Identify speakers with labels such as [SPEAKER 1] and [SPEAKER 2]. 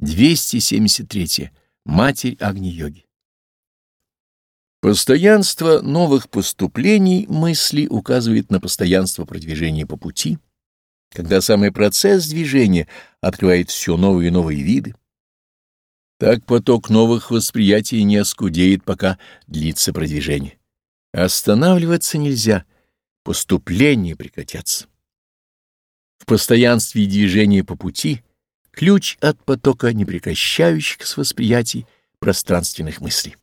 [SPEAKER 1] 273. Матерь Агни-йоги. Постоянство новых поступлений мысли указывает на постоянство продвижения по пути, когда самый процесс движения открывает все новые и новые виды. Так поток новых восприятий не оскудеет, пока длится продвижение. Останавливаться нельзя, поступления прекратятся. В постоянстве движения по пути ключ от потока непрекращающихся восприятий пространственных мыслей.